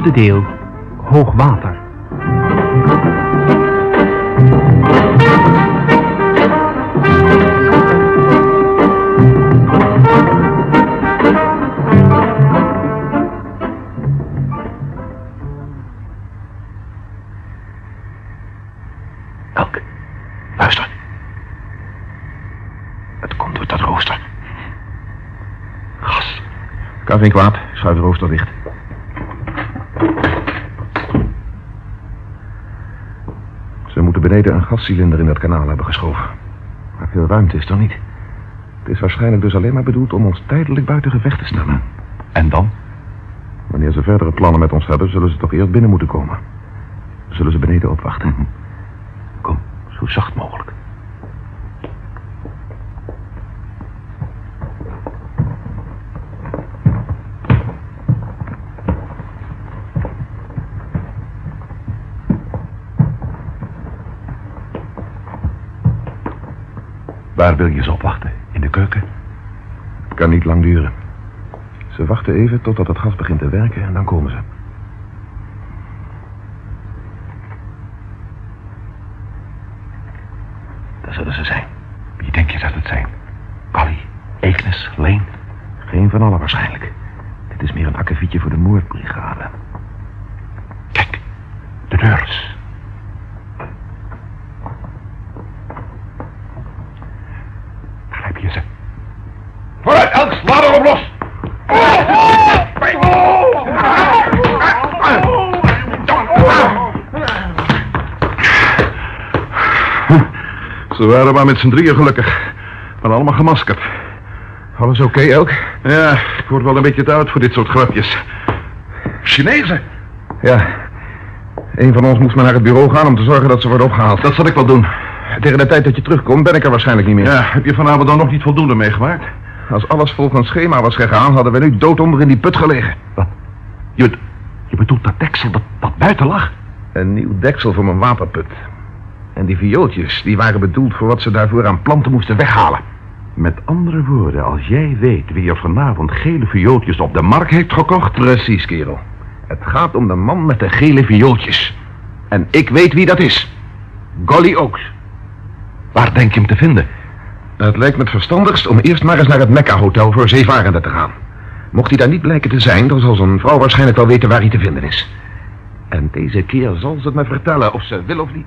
Vierde deel. Hoogwater. Elk, luister. Het komt door dat rooster. Gas. Kan geen kwaad. Schuif de rooster dicht. Ze moeten beneden een gascilinder in dat kanaal hebben geschoven. Maar veel ruimte is er niet. Het is waarschijnlijk dus alleen maar bedoeld om ons tijdelijk buiten gevecht te stellen. En dan? Wanneer ze verdere plannen met ons hebben, zullen ze toch eerst binnen moeten komen. Zullen ze beneden opwachten. Kom, zo zacht mogelijk. Waar wil je ze opwachten? In de keuken? Het kan niet lang duren. Ze wachten even totdat het gas begint te werken en dan komen ze. Daar zullen ze zijn. Wie denk je dat het zijn? Polly, Eeknes, Leen? Geen van allen waarschijnlijk. Dit is meer een akkefietje voor de moordbrigade. Kijk, de deur. Daar heb je ze. Vooruit, Elk, sla erop los! Ze waren maar met z'n drieën gelukkig. Maar allemaal gemaskerd. Alles oké, Elk? Ja, ik word wel een beetje te oud voor dit soort grapjes. Chinezen? Ja. Een van ons moest maar naar het bureau gaan om te zorgen dat ze worden opgehaald. Dat zal ik wel doen. Tegen de tijd dat je terugkomt ben ik er waarschijnlijk niet meer. Ja, heb je vanavond dan nog niet voldoende meegemaakt? Als alles volgens schema was gegaan, hadden we nu dood onder in die put gelegen. Wat? Je, je bedoelt dat deksel dat, dat buiten lag? Een nieuw deksel voor mijn waterput. En die viooltjes, die waren bedoeld voor wat ze daarvoor aan planten moesten weghalen. Met andere woorden, als jij weet wie er vanavond gele viooltjes op de markt heeft gekocht... Precies, kerel. Het gaat om de man met de gele viooltjes. En ik weet wie dat is. Golly Oaks. Waar denk je hem te vinden? Het lijkt me het verstandigst om eerst maar eens naar het Mecca-hotel voor zeevarenden te gaan. Mocht hij daar niet blijken te zijn, dan zal zijn vrouw waarschijnlijk wel weten waar hij te vinden is. En deze keer zal ze het me vertellen of ze wil of niet.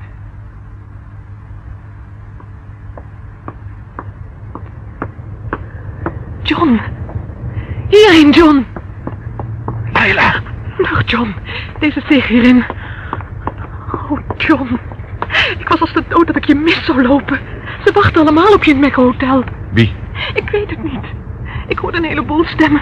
John. Hierheen, John. Leila. Dag, John. Deze steeg hierin. Oh, John. Ik was als de dood dat ik je mis zou lopen. Ze wachten allemaal op je in het Mecca Hotel. Wie? Ik weet het niet. Ik hoorde een heleboel stemmen.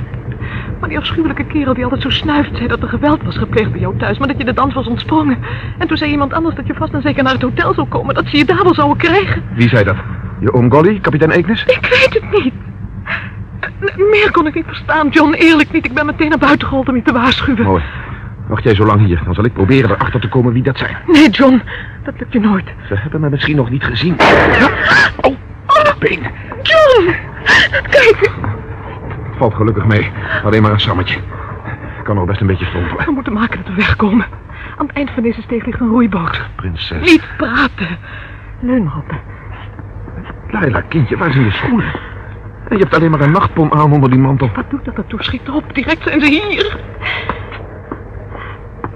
Maar die afschuwelijke kerel die altijd zo snuift zei dat er geweld was gepleegd bij jou thuis, maar dat je de dans was ontsprongen. En toen zei iemand anders dat je vast en zeker naar het hotel zou komen, dat ze je daar wel zouden krijgen. Wie zei dat? Je oom Golly, kapitein Eeknes? Ik weet het niet. Meer kon ik niet verstaan, John. Eerlijk niet. Ik ben meteen naar buiten gehold om je te waarschuwen. Mooi. Wacht jij zo lang hier, dan zal ik proberen erachter te komen wie dat zijn. Nee, John. Dat lukt je nooit. Ze hebben me misschien nog niet gezien. Oh, been. John! Kijk, valt gelukkig mee. Alleen maar een sammetje. Kan nog best een beetje strompelen. we moeten maken dat we wegkomen. Aan het eind van deze steeg ligt een roeiboot. Prinses. Niet praten. Leun op. Laila, kindje, waar zijn je schoenen? En je hebt alleen maar een nachtpom aan onder die mantel. Wat doet dat ertoe? Schiet op. Direct zijn ze hier.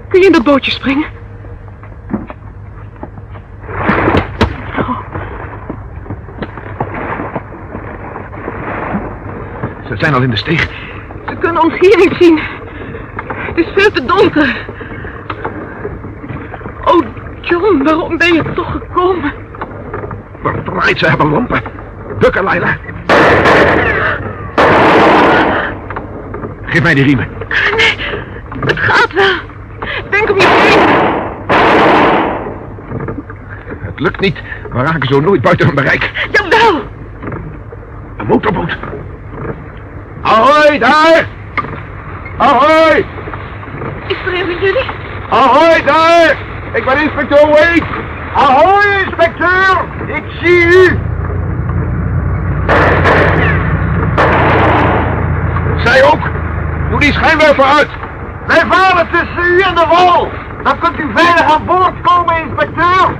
Kun je in dat bootje springen? Ze zijn al in de steeg. Ze kunnen ons hier niet zien. Het is veel te donker. Oh, John, waarom ben je toch gekomen? Verdraaid, ze hebben lampen. Bukken, Laila. Geef mij die riemen. Het gaat wel. Denk om je heen. Het lukt niet. We raken zo nooit buiten hun bereik. Jawel. Een motorboot. Ahoy, daar! Ahoy! Is er een van jullie? Ahoy, daar! Ik ben inspecteur Wade. Ahoy, inspecteur! Ik zie u! Ook! Doe die schijnwerper uit! Wij varen tussen u en de wal. Dan kunt u veilig aan boord komen, inspecteur.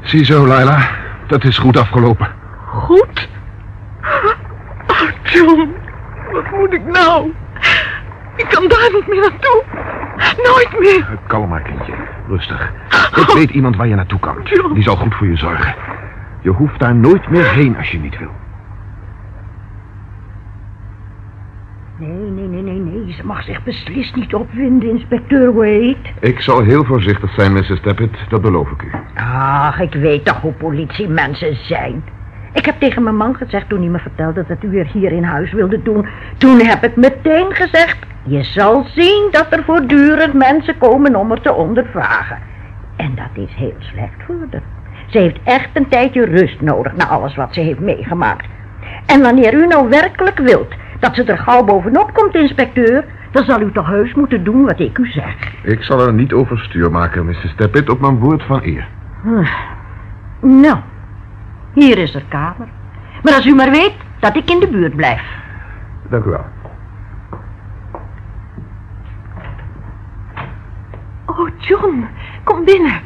Ziezo, Laila. Dat is goed afgelopen. Goed? Oh, John, wat moet ik nou? Ik kan daar niet meer naartoe. Nooit meer. Kalm maar, kindje. Rustig. Ik weet iemand waar je naartoe kan. John. Die zal goed voor je zorgen. Je hoeft daar nooit meer heen als je niet wil. Nee, nee, nee, nee, nee. Ze mag zich beslist niet opwinden, inspecteur Wade. Ik zal heel voorzichtig zijn, Mrs. Tappet. Dat beloof ik u. Ach, ik weet toch hoe politiemensen zijn. Ik heb tegen mijn man gezegd toen hij me vertelde dat u er hier in huis wilde doen. Toen heb ik meteen gezegd, je zal zien dat er voortdurend mensen komen om er te ondervragen. En dat is heel slecht voor haar. Ze heeft echt een tijdje rust nodig na alles wat ze heeft meegemaakt. En wanneer u nou werkelijk wilt dat ze er gauw bovenop komt, inspecteur, dan zal u toch heus moeten doen wat ik u zeg. Ik zal er niet overstuur maken, Mrs. Tappet, op mijn woord van eer. Nou, hier is er kamer. Maar als u maar weet dat ik in de buurt blijf. Dank u wel. Oh, John, kom binnen.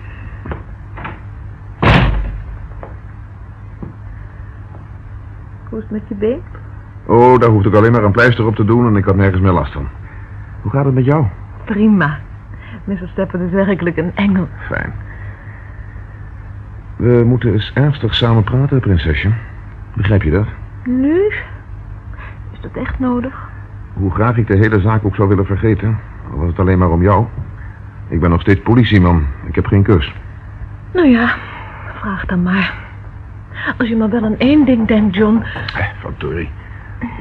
Hoe is het met je been? Oh, daar hoefde ik alleen maar een pleister op te doen en ik had nergens meer last van. Hoe gaat het met jou? Prima. Mr. Steppen is werkelijk een engel. Fijn. We moeten eens ernstig samen praten, prinsesje. Begrijp je dat? Nu? Is dat echt nodig? Hoe graag ik de hele zaak ook zou willen vergeten, al was het alleen maar om jou. Ik ben nog steeds politieman. Ik heb geen kus. Nou ja, vraag dan maar. Als je maar wel aan één ding denkt, John. Eh, verdorie.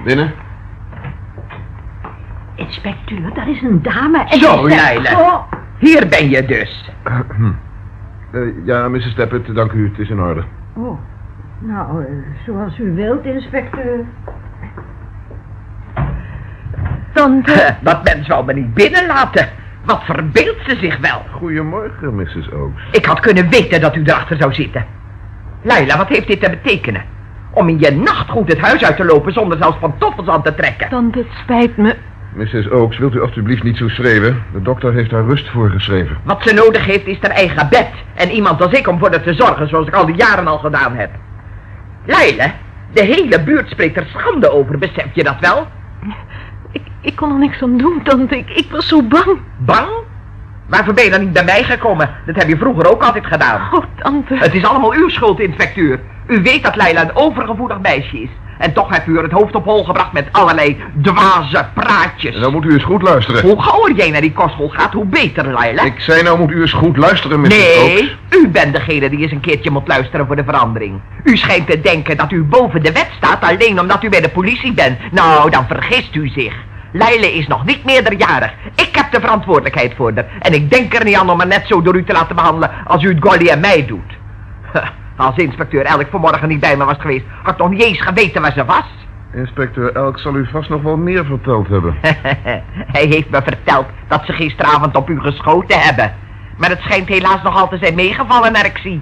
Binnen? Inspecteur, daar is een dame en... Zo, Leila. Oh, Hier ben je dus. Eh, ja, Mrs. Tappet, dank u. Het is in orde. oh. Nou, eh, zoals u wilt, inspecteur. Tante. Dat mens wou me niet binnenlaten. Wat verbeeldt ze zich wel. Goedemorgen, Mrs. Oaks. Ik had kunnen weten dat u erachter zou zitten. Leila, wat heeft dit te betekenen? Om in je nachtgoed het huis uit te lopen zonder zelfs pantoffels aan te trekken. Tante, het spijt me. Mrs. Oaks, wilt u alstublieft niet zo schreeuwen? De dokter heeft haar rust voorgeschreven. Wat ze nodig heeft is haar eigen bed. En iemand als ik om voor haar te zorgen, zoals ik al die jaren al gedaan heb. Leila, de hele buurt spreekt er schande over, besef je dat wel? Ik, ik kon er niks aan doen, tante. Ik, ik was zo bang. Bang? Waarvoor ben je dan niet bij mij gekomen? Dat heb je vroeger ook altijd gedaan. Oh, tante. Het is allemaal uw schuld, inspecteur. U weet dat Leila een overgevoelig meisje is. En toch hebt u er het hoofd op hol gebracht met allerlei dwaze praatjes. En dan moet u eens goed luisteren. Hoe gauwer jij naar die kostschool gaat, hoe beter, Leila. Ik zei nou moet u eens goed luisteren, Mrs. Nee, u bent degene die eens een keertje moet luisteren voor de verandering. U schijnt te denken dat u boven de wet staat alleen omdat u bij de politie bent. Nou, dan vergist u zich. Leile is nog niet meerderjarig. Ik heb de verantwoordelijkheid voor haar. En ik denk er niet aan om haar net zo door u te laten behandelen als u het Golly en mij doet. Als inspecteur Elk vanmorgen niet bij me was geweest, had ik nog niet eens geweten waar ze was. Inspecteur Elk zal u vast nog wel meer verteld hebben. Hij heeft me verteld dat ze gisteravond op u geschoten hebben. Maar het schijnt helaas nogal te zijn meegevallen naar ik zie.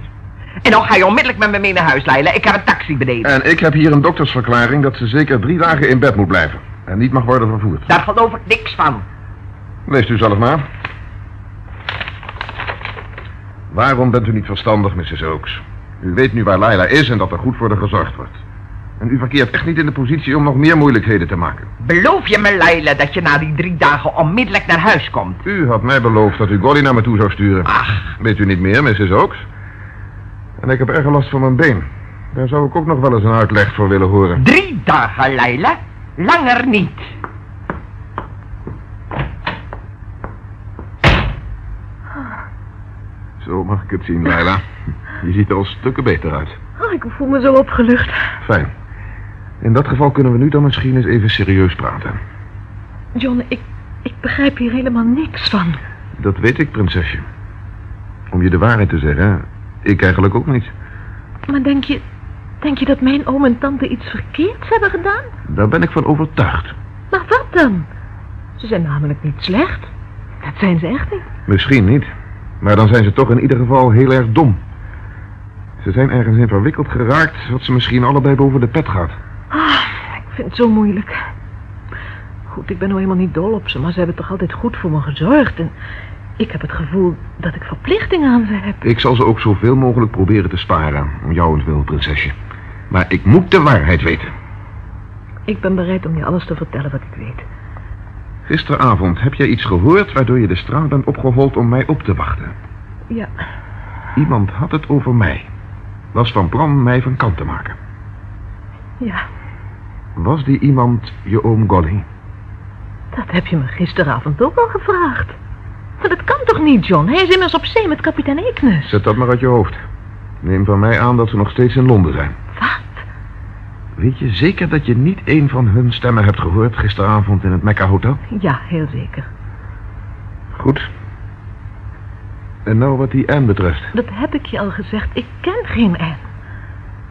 En dan ga je onmiddellijk met me mee naar huis, Leila. Ik heb een taxi beneden. En ik heb hier een doktersverklaring dat ze zeker drie dagen in bed moet blijven. En niet mag worden vervoerd. Daar geloof ik niks van. Leest u zelf maar. Waarom bent u niet verstandig, Mrs. Oaks? U weet nu waar Laila is en dat er goed voor haar gezorgd wordt. En u verkeert echt niet in de positie om nog meer moeilijkheden te maken. Beloof je me, Leila, dat je na die drie dagen onmiddellijk naar huis komt? U had mij beloofd dat u Golly naar me toe zou sturen. Ach, Weet u niet meer, Mrs. Oaks? En ik heb erg last van mijn been. Daar zou ik ook nog wel eens een uitleg voor willen horen. drie dagen, Leila? Langer niet. Zo mag ik het zien, Laila. Je ziet er al stukken beter uit. Oh, ik voel me zo opgelucht. Fijn. In dat geval kunnen we nu dan misschien eens even serieus praten. John, ik, ik begrijp hier helemaal niks van. Dat weet ik, prinsesje. Om je de waarheid te zeggen, ik eigenlijk ook niet. Maar denk je, denk je dat mijn oom en tante iets verkeerds hebben gedaan? Daar ben ik van overtuigd. Maar wat dan? Ze zijn namelijk niet slecht. Dat zijn ze echt niet. Misschien niet. Maar dan zijn ze toch in ieder geval heel erg dom. Ze zijn ergens in verwikkeld geraakt wat ze misschien allebei boven de pet gaat. Ah, ik vind het zo moeilijk. goed, ik ben nou helemaal niet dol op ze, maar ze hebben toch altijd goed voor me gezorgd. En ik heb het gevoel dat ik verplichting aan ze heb. Ik zal ze ook zoveel mogelijk proberen te sparen. Om jou wil, prinsesje. Maar ik moet de waarheid weten. Ik ben bereid om je alles te vertellen wat ik weet. Gisteravond heb jij iets gehoord waardoor je de straat bent opgehold om mij op te wachten. Ja, Iemand had het over mij. Was van plan mij van kant te maken. ja, Was die iemand je oom Golly? dat heb je me gisteravond ook al gevraagd. Maar dat kan toch niet, John? Hij is immers op zee met kapitein Eknes. Zet dat maar uit je hoofd. Neem van mij aan dat ze nog steeds in Londen zijn. Weet je zeker dat je niet een van hun stemmen hebt gehoord gisteravond in het Mecca Hotel? Ja, heel zeker. Goed. En nou wat die Anne betreft. Dat heb ik je al gezegd. Ik ken geen Anne.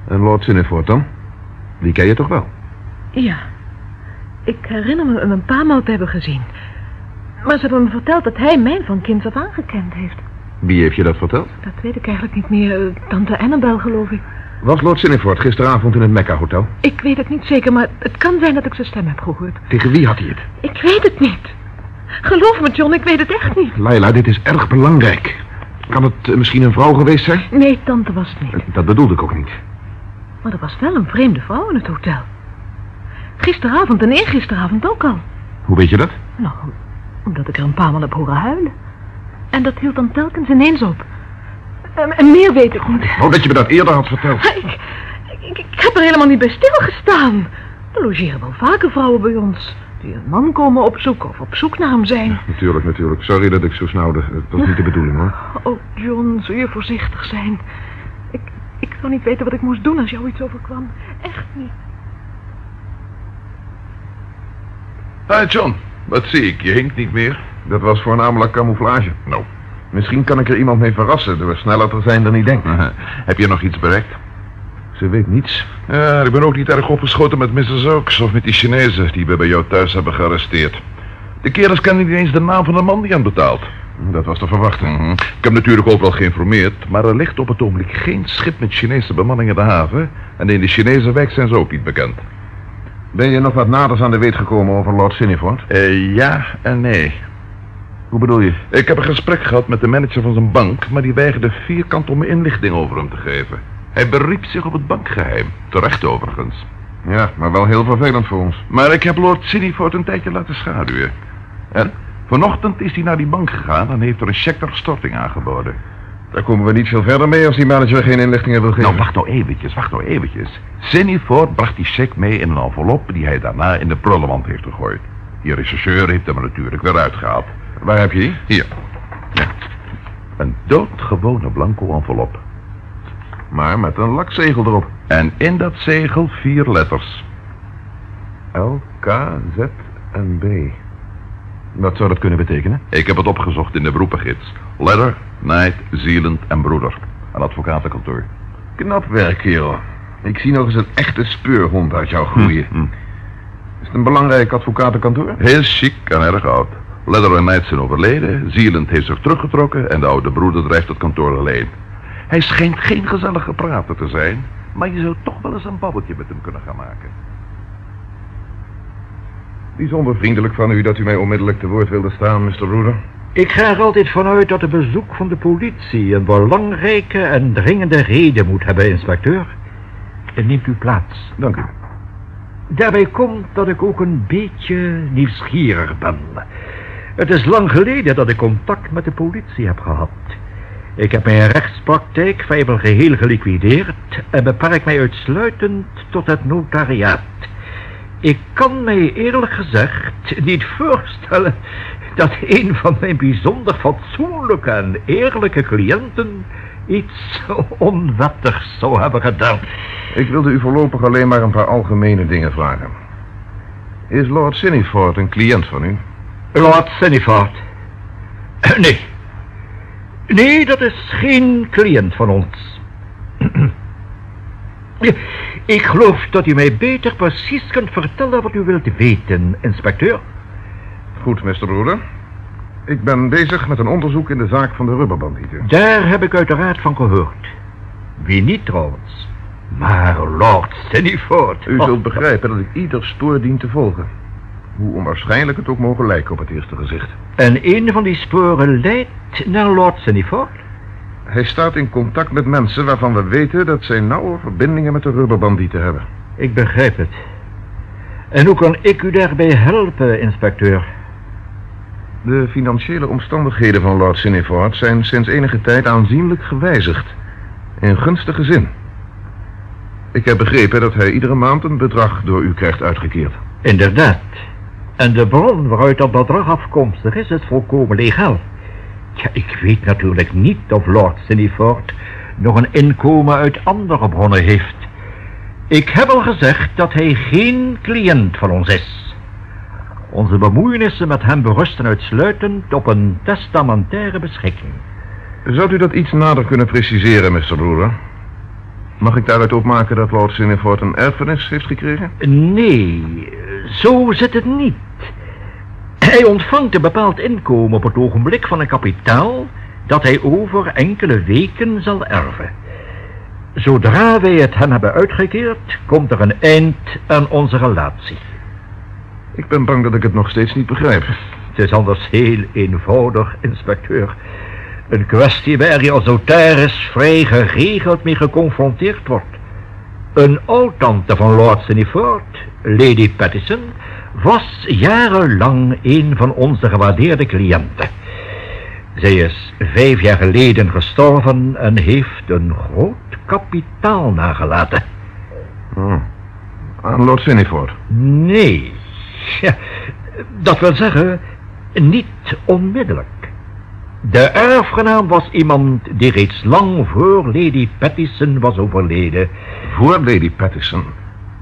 En Lord Sinneford dan? Die ken je toch wel? Ja. Ik herinner me hem een paar maal te hebben gezien. Maar ze hebben me verteld dat hij mij van kinds af aangekend heeft. Wie heeft je dat verteld? Dat weet ik eigenlijk niet meer. Tante Annabel, geloof ik. Was Lord Sinneford gisteravond in het Mecca Hotel? Ik weet het niet zeker, maar het kan zijn dat ik zijn stem heb gehoord. Tegen wie had hij het? Ik weet het niet. Geloof me, John, ik weet het echt niet. Laila, dit is erg belangrijk. Kan het eh, misschien een vrouw geweest zijn? Nee, tante was het niet. Eh, Dat bedoelde ik ook niet. Maar er was wel een vreemde vrouw in het hotel. Gisteravond en eergisteravond ook al. Hoe weet je dat? Nou, omdat ik er een paar maal heb horen huilen. En dat hield dan telkens ineens op. En, en meer weet ik niet. Oh, dat je me dat eerder had verteld. Ik, ik, ik heb er helemaal niet bij stilgestaan. Er logeren wel vaker vrouwen bij ons. Die een man komen opzoeken of op zoek naar hem zijn. Natuurlijk, natuurlijk. Sorry dat ik zo snauwde. Het was niet de bedoeling, hoor. Oh, John, zul je voorzichtig zijn. Ik, ik zou niet weten wat ik moest doen als jou iets overkwam. Echt niet. Hi, John. Wat zie ik? Je hinkt niet meer. Dat was voornamelijk camouflage. Nou. Misschien kan ik er iemand mee verrassen door sneller te zijn dan ik denk. Heb je nog iets bereikt? Ze weet niets. Ja, ik ben ook niet erg opgeschoten met Mrs. Oaks of met die Chinezen die we bij jou thuis hebben gearresteerd. De kerels kennen niet eens de naam van de man die aan betaalt. Dat was te verwachten. Ik heb natuurlijk overal geïnformeerd, maar er ligt op het ogenblik geen schip met Chinese bemanning in de haven. En in de Chinese wijk zijn ze ook niet bekend. Ben je nog wat naders aan de weet gekomen over Lord Sinneford? Eh, ja en nee. Hoe bedoel je? Ik heb een gesprek gehad met de manager van zijn bank, maar die weigerde vierkant om me inlichting over hem te geven. Hij beriep zich op het bankgeheim. Terecht overigens. Ja, maar wel heel vervelend voor ons. Maar ik heb Lord Sinifort een tijdje laten schaduwen. En vanochtend is hij naar die bank gegaan en heeft er een cheque ter storting aangeboden. Daar komen we niet veel verder mee als die manager geen inlichtingen wil geven. Nou, wacht nou eventjes, wacht nou eventjes. Sinifort bracht die cheque mee in een envelop die hij daarna in de prullenmand heeft gegooid. Die rechercheur heeft hem natuurlijk weer uitgehaald. Waar heb je die? Hier. Ja. Een doodgewone blanco envelop. Maar met een lakzegel erop. En in dat zegel vier letters. L, K, Z en B. Wat zou dat kunnen betekenen? Ik heb het opgezocht in de beroepengids. Letter, Knight, Zeeland en Broeder. Een advocatenkantoor. Knap werk, kerel. Ik zie nog eens een echte speurhond uit jou groeien. Hm, hm. Is het een belangrijk advocatenkantoor? Heel chic en erg oud. Letter en Knight zijn overleden, Zeeland heeft zich teruggetrokken en de oude broeder drijft het kantoor alleen. Hij schijnt geen gezellige prater te zijn, maar je zou toch wel eens een babbeltje met hem kunnen gaan maken. Bijzonder vriendelijk van u dat u mij onmiddellijk te woord wilde staan, Mr. Broeder. Ik ga er altijd vanuit dat een bezoek van de politie een belangrijke en dringende reden moet hebben, inspecteur. Neemt u plaats. Dank u. Daarbij komt dat ik ook een beetje nieuwsgierig ben. Het is lang geleden dat ik contact met de politie heb gehad. Ik heb mijn rechtspraktijk vrijwel geheel geliquideerd en beperk mij uitsluitend tot het notariaat. Ik kan mij eerlijk gezegd niet voorstellen dat een van mijn bijzonder fatsoenlijke en eerlijke cliënten iets onwettigs zou hebben gedaan. Ik wilde u voorlopig alleen maar een paar algemene dingen vragen. Is Lord Sinniford een cliënt van u? Lord Sinniford. Nee. Nee, dat is geen cliënt van ons. Ik geloof dat u mij beter precies kunt vertellen wat u wilt weten, inspecteur. Goed, Mr. Broeder. Ik ben bezig met een onderzoek in de zaak van de rubberbandieten. Daar heb ik uiteraard van gehoord. Wie niet trouwens. Maar Lord Sinniford. U zult begrijpen dat ik ieder spoor dien te volgen. Hoe onwaarschijnlijk het ook mogen lijken op het eerste gezicht. En een van die sporen leidt naar Lord Sunnyford? Hij staat in contact met mensen waarvan we weten dat zij nauwe verbindingen met de rubberbandieten hebben. Ik begrijp het. En hoe kan ik u daarbij helpen, inspecteur? De financiële omstandigheden van Lord Siniford zijn sinds enige tijd aanzienlijk gewijzigd. In gunstige zin. Ik heb begrepen dat hij iedere maand een bedrag door u krijgt uitgekeerd. Inderdaad. En de bron waaruit dat bedrag afkomstig is, is volkomen legaal. Ja, ik weet natuurlijk niet of Lord Siniford nog een inkomen uit andere bronnen heeft. Ik heb al gezegd dat hij geen cliënt van ons is. Onze bemoeienissen met hem berusten uitsluitend op een testamentaire beschikking. Zou u dat iets nader kunnen preciseren, Mr. Brewer? Mag ik daaruit opmaken dat Lord Siniford een erfenis heeft gekregen? Nee, zo zit het niet. Hij ontvangt een bepaald inkomen op het ogenblik van een kapitaal dat hij over enkele weken zal erven. Zodra wij het hem hebben uitgekeerd, komt er een eind aan onze relatie. Ik ben bang dat ik het nog steeds niet begrijp. Het is anders heel eenvoudig, inspecteur. Een kwestie waar je als notaris vrij geregeld mee geconfronteerd wordt. Een oud-tante van Lord Siniford, Lady Pattison, was jarenlang een van onze gewaardeerde cliënten. Zij is vijf jaar geleden gestorven en heeft een groot kapitaal nagelaten. Oh. Aan Lord Siniford? Nee, ja, dat wil zeggen, niet onmiddellijk. De erfgenaam was iemand die reeds lang voor Lady Pattison was overleden. Voor Lady Pattison?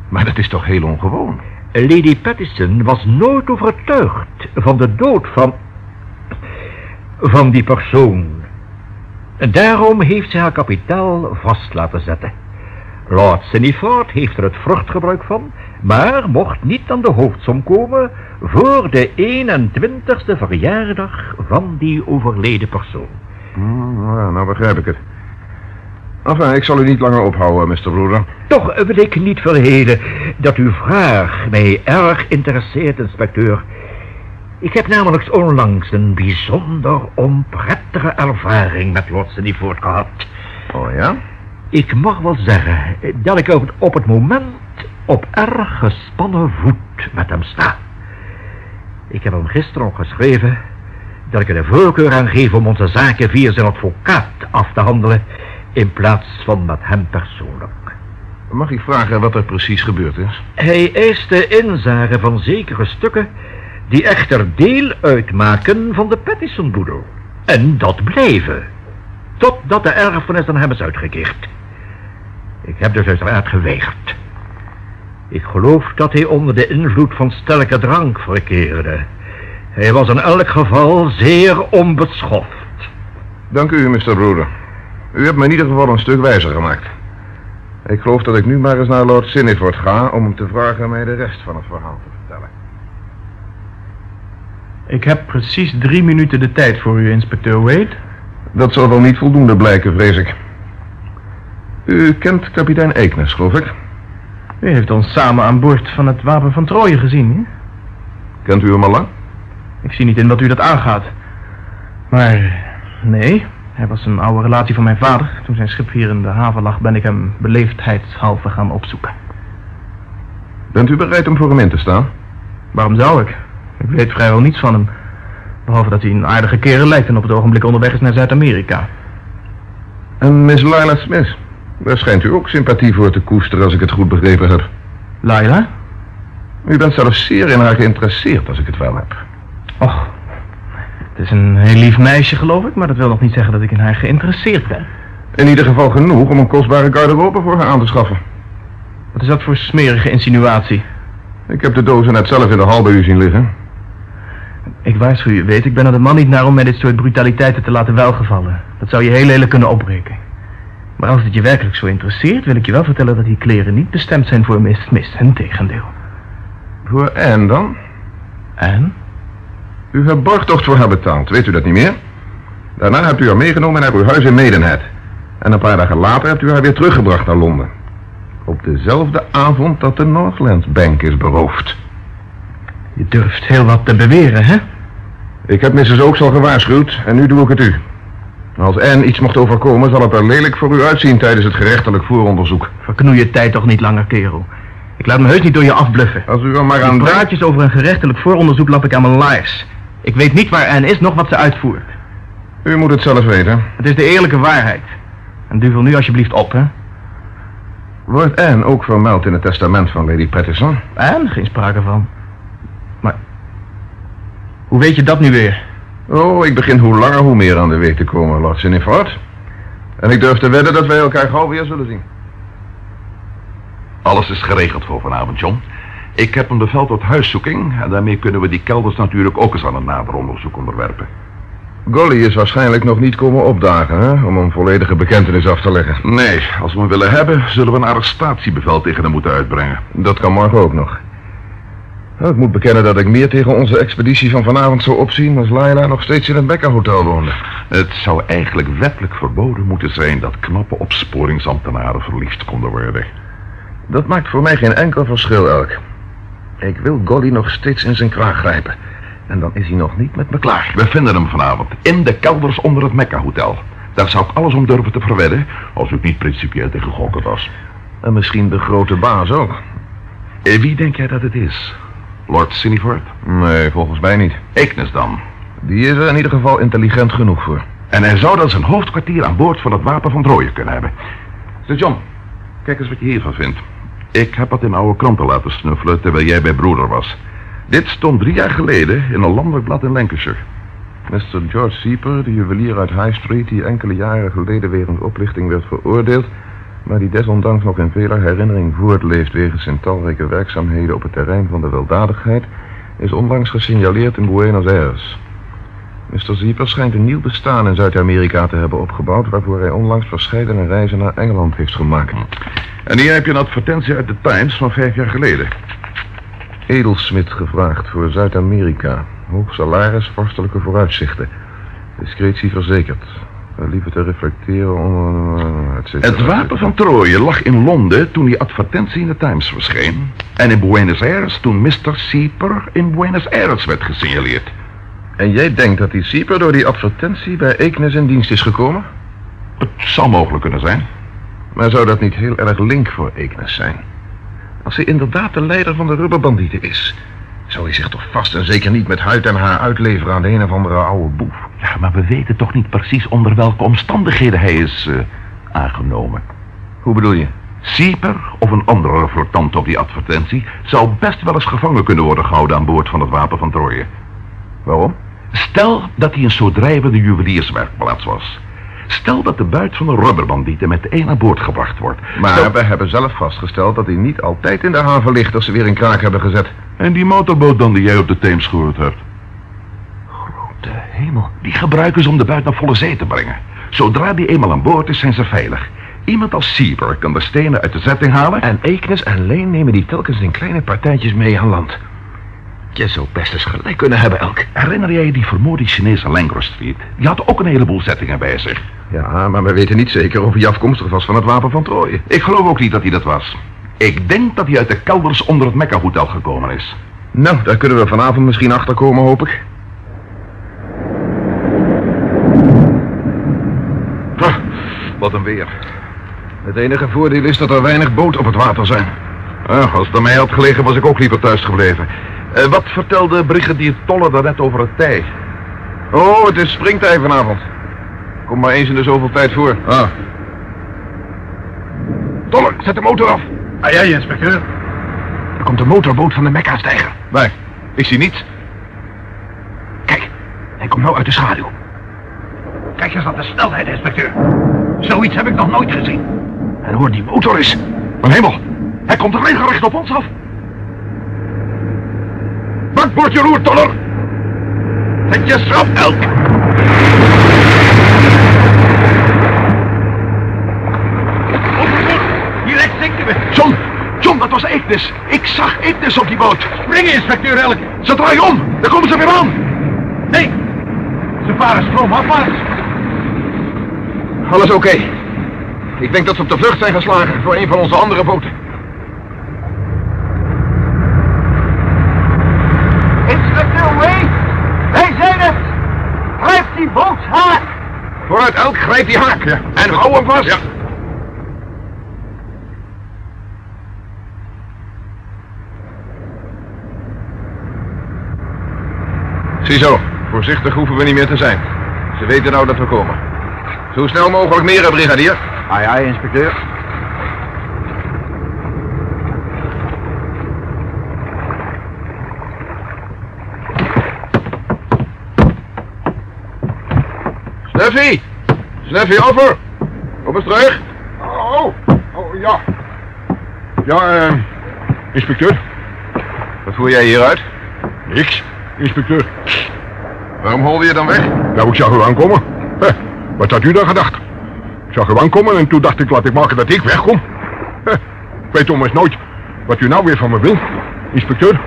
Maar dat is toch heel ongewoon? Lady Pattison was nooit overtuigd van de dood van... van die persoon. Daarom heeft ze haar kapitaal vast laten zetten. Lord Siniford heeft er het vruchtgebruik van, maar mocht niet aan de hoofdsom komen voor de 21ste verjaardag van die overleden persoon. Hmm, nou begrijp ik het. Enfin, ik zal u niet langer ophouden, Mr. Broeder. Toch wil ik niet verhelen dat uw vraag mij erg interesseert, inspecteur. Ik heb namelijk onlangs een bijzonder onprettige ervaring met Lord Siniford gehad. Oh ja? Ik mag wel zeggen dat ik op het moment op erg gespannen voet met hem sta. Ik heb hem gisteren ook geschreven dat ik er de voorkeur aan geef om onze zaken via zijn advocaat af te handelen in plaats van met hem persoonlijk. Mag ik vragen wat er precies gebeurd is? Hij eiste inzage van zekere stukken die echter deel uitmaken van de Pattison-boedel. En dat blijven, totdat de erfenis aan hem is uitgekeerd. Ik heb dus uiteraard geweigerd. Ik geloof dat hij onder de invloed van sterke drank verkeerde. Hij was in elk geval zeer onbeschoft. Dank u, Mr. Broeder. U hebt me in ieder geval een stuk wijzer gemaakt. Ik geloof dat ik nu maar eens naar Lord Siniford ga om hem te vragen mij de rest van het verhaal te vertellen. Ik heb precies drie minuten de tijd voor u, inspecteur Wade. Dat zal wel niet voldoende blijken, vrees ik. U kent kapitein Eeknes, geloof ik? U heeft ons samen aan boord van het Wapen van Troje gezien, hè? Kent u hem al lang? Ik zie niet in wat u dat aangaat. Maar, nee, hij was een oude relatie van mijn vader. Toen zijn schip hier in de haven lag, ben ik hem beleefdheidshalve gaan opzoeken. Bent u bereid om voor hem in te staan? Waarom zou ik? Ik weet vrijwel niets van hem. Behalve dat hij een aardige kerel lijkt en op het ogenblik onderweg is naar Zuid-Amerika. En Miss Lila Smith? Daar schijnt u ook sympathie voor te koesteren, als ik het goed begrepen heb. Laila? U bent zelfs zeer in haar geïnteresseerd, als ik het wel heb. Och, het is een heel lief meisje, geloof ik, maar dat wil nog niet zeggen dat ik in haar geïnteresseerd ben. In ieder geval genoeg om een kostbare garderobe voor haar aan te schaffen. Wat is dat voor smerige insinuatie? Ik heb de dozen net zelf in de hal bij u zien liggen. Ik waarschuw u, weet, ik ben er de man niet naar om met dit soort brutaliteiten te laten welgevallen. Dat zou je heel lelijk kunnen opbreken. Maar als het je werkelijk zo interesseert, wil ik je wel vertellen dat die kleren niet bestemd zijn voor Miss Smith. Integendeel. Voor Anne dan? En? U hebt borgtocht voor haar betaald, weet u dat niet meer? Daarna hebt u haar meegenomen naar uw huis in Maidenhead. En een paar dagen later hebt u haar weer teruggebracht naar Londen. Op dezelfde avond dat de Northlands Bank is beroofd. Je durft heel wat te beweren, hè? Ik heb Mrs. Oaks al gewaarschuwd en nu doe ik het u. Als Anne iets mocht overkomen, zal het er lelijk voor u uitzien tijdens het gerechtelijk vooronderzoek. Verknoei je tijd toch niet langer, kerel. Ik laat me heus niet door je afbluffen. Als u er maar aan Die praatjes over een gerechtelijk vooronderzoek lap ik aan mijn laars. Ik weet niet waar Anne is, nog wat ze uitvoert. U moet het zelf weten. Het is de eerlijke waarheid. En duvel nu alsjeblieft op, hè? Wordt Anne ook vermeld in het testament van Lady Pattison? En? Geen sprake van. Maar... Hoe weet je dat nu weer? Oh, ik begin hoe langer hoe meer aan de weet te komen, Lord Siniford. En ik durf te wedden dat wij elkaar gauw weer zullen zien. Alles is geregeld voor vanavond, John. Ik heb een bevel tot huiszoeking en daarmee kunnen we die kelders natuurlijk ook eens aan een nader onderzoek onderwerpen. Golly is waarschijnlijk nog niet komen opdagen, hè, om een volledige bekentenis af te leggen. Nee, als we hem willen hebben, zullen we een arrestatiebevel tegen hem moeten uitbrengen. Dat kan morgen ook nog. Ik moet bekennen dat ik meer tegen onze expeditie van vanavond zou opzien als Laila nog steeds in het Becca Hotel woonde. Het zou eigenlijk wettelijk verboden moeten zijn dat knappe opsporingsambtenaren verliefd konden worden. Dat maakt voor mij geen enkel verschil, Elk. Ik wil Golly nog steeds in zijn kraag grijpen. En dan is hij nog niet met me klaar. We vinden hem vanavond in de kelders onder het Mecca Hotel. Daar zou ik alles om durven te verwedden, als ik niet principieel tegen gokken was. En misschien de grote baas ook. Eh, Wie denk jij dat het is? Lord Siniford? Nee, volgens mij niet. Eknes dan. Die is er in ieder geval intelligent genoeg voor. En hij zou dan zijn hoofdkwartier aan boord van het wapen van Troje kunnen hebben. Sir John, kijk eens wat je hiervan vindt. Ik heb het in oude kranten laten snuffelen terwijl jij bij broeder was. Dit stond drie jaar geleden in een landelijk blad in Lancashire. Mr. George Sieper, de juwelier uit High Street... die enkele jaren geleden wegens oplichting werd veroordeeld... maar die desondanks nog in veler herinnering voortleeft... wegens zijn talrijke werkzaamheden op het terrein van de weldadigheid... is onlangs gesignaleerd in Buenos Aires. Mr. Sieper schijnt een nieuw bestaan in Zuid-Amerika te hebben opgebouwd... waarvoor hij onlangs verscheidene reizen naar Engeland heeft gemaakt. En hier heb je een advertentie uit de Times van vijf jaar geleden. Edelsmid gevraagd voor Zuid-Amerika. Hoog salaris, vorstelijke vooruitzichten. Discretie verzekerd. Eh, Liever te reflecteren om... eh, Het et wapen van Troje lag in Londen toen die advertentie in de Times verscheen. En in Buenos Aires toen Mr. Sieper in Buenos Aires werd gesignaleerd. En jij denkt dat die Sieper door die advertentie bij Eeknes in dienst is gekomen? Het zou mogelijk kunnen zijn. Maar zou dat niet heel erg link voor Eeknes zijn? Als hij inderdaad de leider van de rubberbandieten is... zou hij zich toch vast en zeker niet met huid en haar uitleveren aan de een of andere oude boef. Ja, maar we weten toch niet precies onder welke omstandigheden hij is eh, aangenomen. Hoe bedoel je? Sieper of een andere reflectant op die advertentie zou best wel eens gevangen kunnen worden gehouden aan boord van het wapen van Troje. Waarom? Stel dat hij een soort drijvende juwelierswerkplaats was. Stel dat de buit van de rubberbandieten met één aan boord gebracht wordt. Maar Stel- we hebben zelf vastgesteld dat hij niet altijd in de haven ligt als ze weer in kraak hebben gezet. En die motorboot dan die jij op de Theems gehoord hebt? De hemel, die gebruiken ze om de buit naar volle zee te brengen. Zodra die eenmaal aan boord is, zijn ze veilig. Iemand als Sieber kan de stenen uit de zetting halen... En Eeknes en Leen nemen die telkens in kleine partijtjes mee aan land. Je zou best eens gelijk kunnen hebben, Elk. Herinner jij je die vermoorde Chinese Langro Street? Die had ook een heleboel zettingen bij zich. Ja, maar we weten niet zeker of hij afkomstig was van het wapen van Troje. Ik geloof ook niet dat hij dat was. Ik denk dat hij uit de kelders onder het Mecca Hotel gekomen is. Nou, daar kunnen we vanavond misschien achter komen, hoop ik. Ah, wat een weer. Het enige voordeel is dat er weinig boot op het water zijn. Ah, als het aan mij had gelegen, was ik ook liever thuis gebleven. Eh, wat vertelde brigadier Tolle daarnet over het tij? Oh, het is springtij vanavond. Kom maar eens in de zoveel tijd voor. Ah. Tolle, zet de motor af. Ah, jij, inspecteur? Er komt een motorboot van de Mecca stijgen. Waar? Ik zie niets. Kijk, hij komt nou uit de schaduw. Kijk eens naar de snelheid, inspecteur. Zoiets heb ik nog nooit gezien. En hoor die motor is. Mijn hemel, hij komt regelrecht op ons af. Bakboord je roer, Toller. Zet je straf, Elk. Hier rechts zinken we. John, John, dat was Ignis. Ik zag Ignis op die boot. Springen, inspecteur Elk. Ze draaien om. Daar komen ze weer aan. Nee, ze varen stroomafwaarts. Alles oké. Ik denk dat ze op de vlucht zijn geslagen voor een van onze andere boten. Volks, haak! Elk, grijp die haak. En hou hem vast. Ja. Ziezo, voorzichtig hoeven we niet meer te zijn. Ze weten nou dat we komen. Zo snel mogelijk meer, brigadier. Ai, ai, inspecteur. Snuffy! Snuffy, over! Kom eens terug. Oh, oh, ja. Ja, eh, inspecteur. Wat voer jij hieruit? Niks, inspecteur. Waarom holde je dan weg? Nou, ik zag u aankomen. Hè, wat had u dan gedacht? Ik zag u aankomen en toen dacht ik, laat ik maken dat ik wegkom. Ik weet eens nooit wat u nou weer van me wil, inspecteur.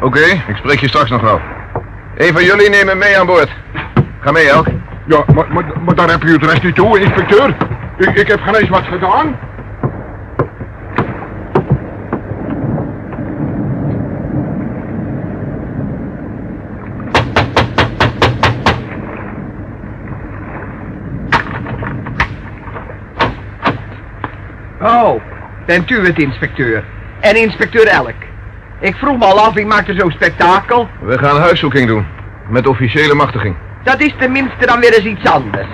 Oké, ik spreek je straks nog wel. Een van jullie nemen mee aan boord. Ga mee, Elk. Ja, maar, maar, maar daar heb je het rest niet toe, inspecteur. Ik, ik heb geen eens wat gedaan. Oh, bent u het, inspecteur? En inspecteur Elk. Ik vroeg me al af, wie maakt er zo'n spektakel? We gaan huiszoeking doen. Met officiële machtiging. Dat is tenminste dan weer eens iets anders.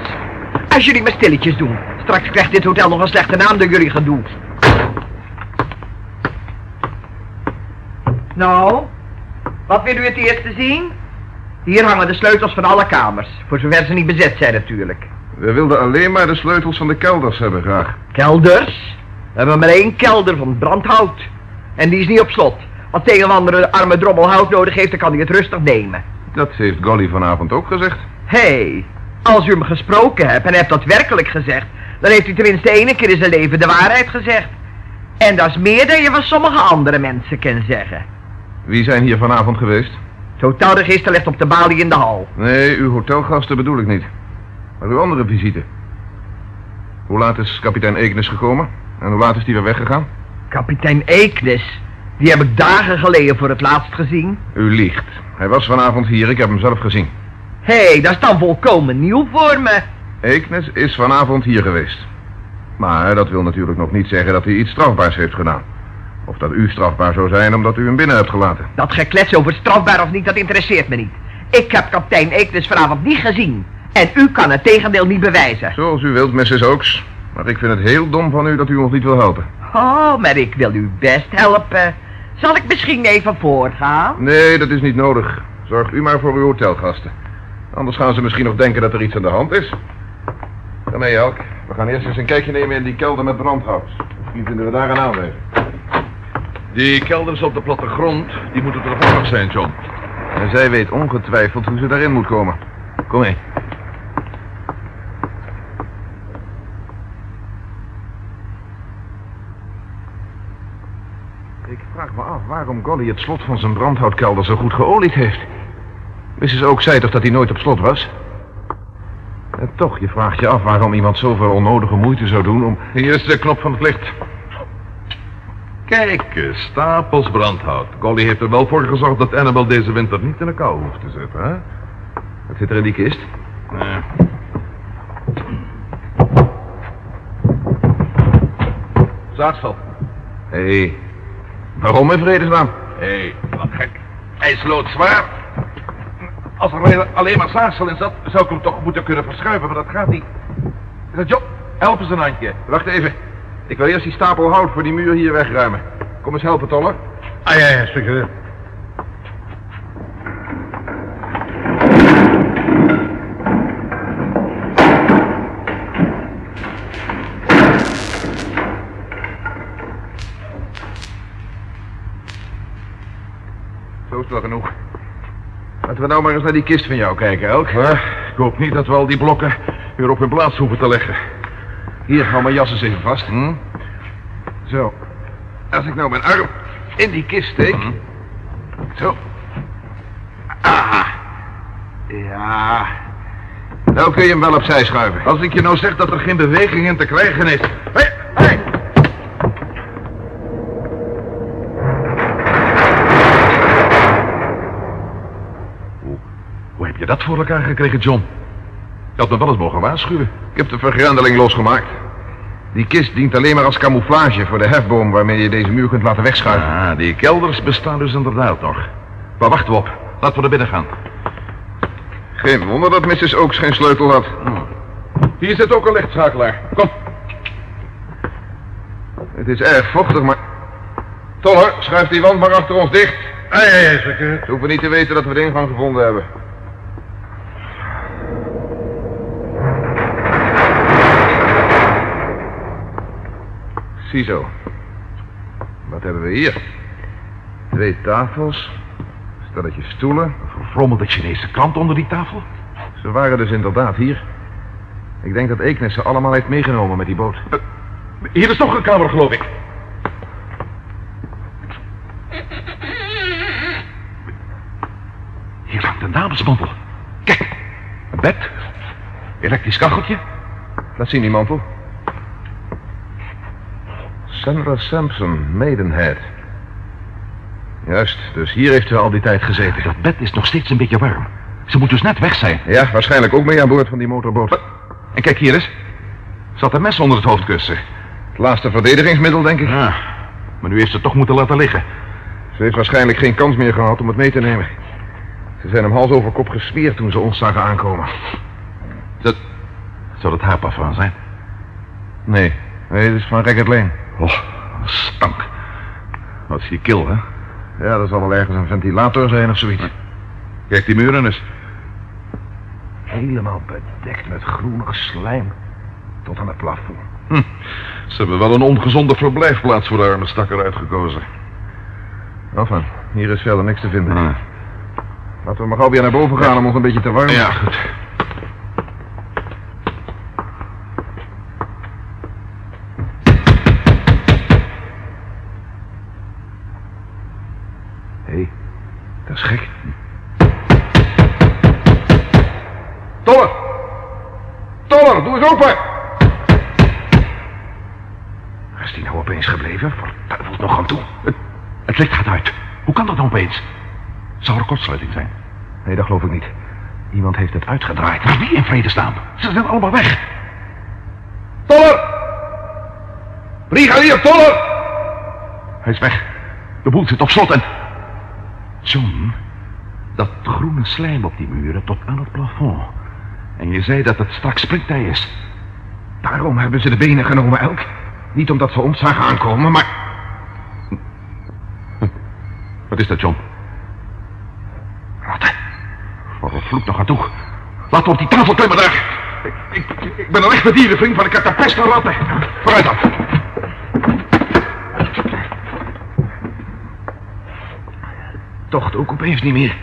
Als jullie maar stilletjes doen. Straks krijgt dit hotel nog een slechte naam door jullie gedoe. Nou, wat wil u het eerste zien? Hier hangen de sleutels van alle kamers. Voor zover ze niet bezet zijn natuurlijk. We wilden alleen maar de sleutels van de kelders hebben, graag. Kelders? We hebben maar één kelder van brandhout. En die is niet op slot. Als tegen een andere arme drommel hout nodig heeft, dan kan hij het rustig nemen. Dat heeft Golly vanavond ook gezegd. Hé, hey, als u hem gesproken hebt en hebt dat werkelijk gezegd, dan heeft u tenminste ene keer in zijn leven de waarheid gezegd. En dat is meer dan je van sommige andere mensen kan zeggen. Wie zijn hier vanavond geweest? Het hotelregister ligt op de balie in de hal. Nee, uw hotelgasten bedoel ik niet. Maar uw andere visite. Hoe laat is kapitein Ekenis gekomen? En hoe laat is die weer weggegaan? Kapitein Eeknes, die heb ik dagen geleden voor het laatst gezien. U liegt. Hij was vanavond hier, ik heb hem zelf gezien. Hé, hey, dat is dan volkomen nieuw voor me. Eeknes is vanavond hier geweest. Maar dat wil natuurlijk nog niet zeggen dat hij iets strafbaars heeft gedaan. Of dat u strafbaar zou zijn omdat u hem binnen hebt gelaten. Dat geklets over strafbaar of niet, dat interesseert me niet. Ik heb kapitein Eeknes vanavond niet gezien. En u kan het tegendeel niet bewijzen. Zoals u wilt, Mrs. Oaks. Maar ik vind het heel dom van u dat u ons niet wil helpen. Oh, maar ik wil u best helpen. Zal ik misschien even voortgaan? Nee, dat is niet nodig. Zorg u maar voor uw hotelgasten. Anders gaan ze misschien nog denken dat er iets aan de hand is. Ga mee, Elk. We gaan eerst eens een kijkje nemen in die kelder met brandhout. Misschien vinden we daar een aanwijzing. Die kelders op de plattegrond, die moeten toevallig zijn, John. En zij weet ongetwijfeld hoe ze daarin moet komen. Kom mee. Waarom Golly het slot van zijn brandhoutkelder zo goed geolied heeft. Mrs. ook zei toch dat hij nooit op slot was? En toch, je vraagt je af waarom iemand zoveel onnodige moeite zou doen om... Hier is de knop van het licht. Kijk, eens, stapels brandhout. Golly heeft er wel voor gezorgd dat Annabel deze winter niet in de kou hoeft te zitten, hè? Wat zit er in die kist? Nee. Zaagsel. Hé, hey, waarom in vredesnaam? Hé, hey, wat gek. Hij sloot zwaar. Als er alleen- maar zaagsel in zat, zou ik hem toch moeten kunnen verschuiven, maar dat gaat niet. Is dat Job? Help eens een handje. Wacht even. Ik wil eerst die stapel hout voor die muur hier wegruimen. Kom eens helpen, Toller. Ah, ja, ja, stukje. Zo is het wel genoeg. Laten we nou maar eens naar die kist van jou kijken, Elk. ik hoop niet dat we al die blokken weer op hun plaats hoeven te leggen. Hier, hou mijn jas eens even vast. Hm? Zo. Als ik nou mijn arm in die kist steek. Hm. Zo. Ah. Ja. Nou kun je hem wel opzij schuiven. Als ik je nou zeg dat er geen beweging in te krijgen is. Hé, hé! Hoe, hoe heb je dat voor elkaar gekregen, John? Je had me wel eens mogen waarschuwen. Ik heb de vergrendeling losgemaakt. Die kist dient alleen maar als camouflage voor de hefboom waarmee je deze muur kunt laten wegschuiven. Ah, die kelders bestaan dus inderdaad nog. Waar wachten we op? Laten we naar binnen gaan. Geen wonder dat Mrs. Oaks geen sleutel had. Hier zit ook een lichtschakelaar. Kom. Het is erg vochtig, maar... Toller, schuif die wand maar achter ons dicht. Ah, ja, ja, zeker. Ze hoeven niet te weten dat we de ingang gevonden hebben. Ziezo. Wat hebben we hier? Twee tafels, stelletje stoelen. Verfrommelde Chinese krant onder die tafel? Ze waren dus inderdaad hier. Ik denk dat Eeknes ze allemaal heeft meegenomen met die boot. Hier is nog een kamer, geloof ik. Hier hangt een damesmantel. Kijk, een bed, elektrisch kacheltje. Laat zien die mantel. Sandra Sampson, Maidenhead. Juist, dus hier heeft ze al die tijd gezeten. Dat bed is nog steeds een beetje warm. Ze moet dus net weg zijn. Ja, waarschijnlijk ook mee aan boord van die motorboot. En kijk hier eens. Zat een mes onder het hoofdkussen. Het laatste verdedigingsmiddel, denk ik. Ja, maar nu heeft ze toch moeten laten liggen. Ze heeft waarschijnlijk geen kans meer gehad om het mee te nemen. Ze zijn hem hals over kop gespeerd toen ze ons zagen aankomen. Dat... Zou dat haar parfum zijn? Nee, nee, het is van Racket Lane. Oh, stank. Wat is hier kil, hè? Ja, er zal wel ergens een ventilator zijn of zoiets. Kijk die muren eens. Helemaal bedekt met groenig slijm. Tot aan het plafond. Hm. Ze hebben wel een ongezonde verblijfplaats voor de arme stakker uitgekozen. Enfin, hier is verder niks te vinden. Ah. Laten we maar gauw weer naar boven gaan om ons een beetje te warmen. Ja, goed. Het licht gaat uit. Hoe kan dat dan opeens? Zou er kortsluiting zijn? Nee, dat geloof ik niet. Iemand heeft het uitgedraaid. Maar wie in vredesnaam? Ze zijn allemaal weg. Toller! Brigadier Toller! Hij is weg. De boel zit op slot en... John, dat groene slijm op die muren tot aan het plafond. En je zei dat het straks springtij is. Daarom hebben ze de benen genomen, Elk. Niet omdat ze ons zagen aankomen, maar... Wat is dat, John? Ratten. Waar het vloek nog aan toe. Laten we op die tafel klimmen daar. Ik, ik, ben een echte dierenvriend, maar ik heb de pest aan ratten. Vooruit dan. Tocht ook opeens niet meer.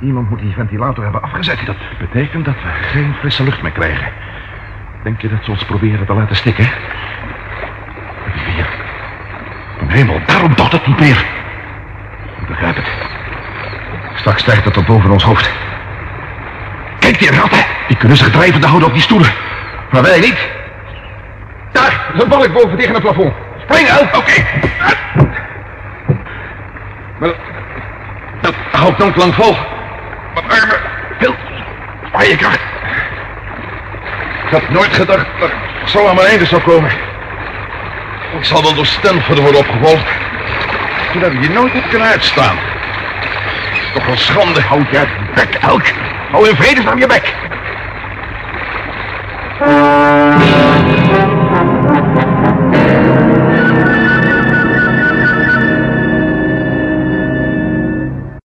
Iemand moet die ventilator hebben afgezet. Dat betekent dat we geen frisse lucht meer krijgen. Denk je dat ze ons proberen te laten stikken? Mijn hemel, daarom doet het niet meer. Straks stijgt het tot boven ons hoofd. Kijk die ratten. Die kunnen zich drijvende houden op die stoelen. Maar wij niet. Daar, een balk boven tegen het plafond. Spring, Elk! Oké. Maar dat houdt nog lang vol. Mijn armen. Waar je kracht. Ik had nooit gedacht dat ik zo aan mijn einde zou komen. Ik zal dan door Stanford worden opgevolgd. Zodat ik je nooit heb kunnen uitstaan. Toch een schande. Houd je bek, Elk. Hou in vredesnaam je bek.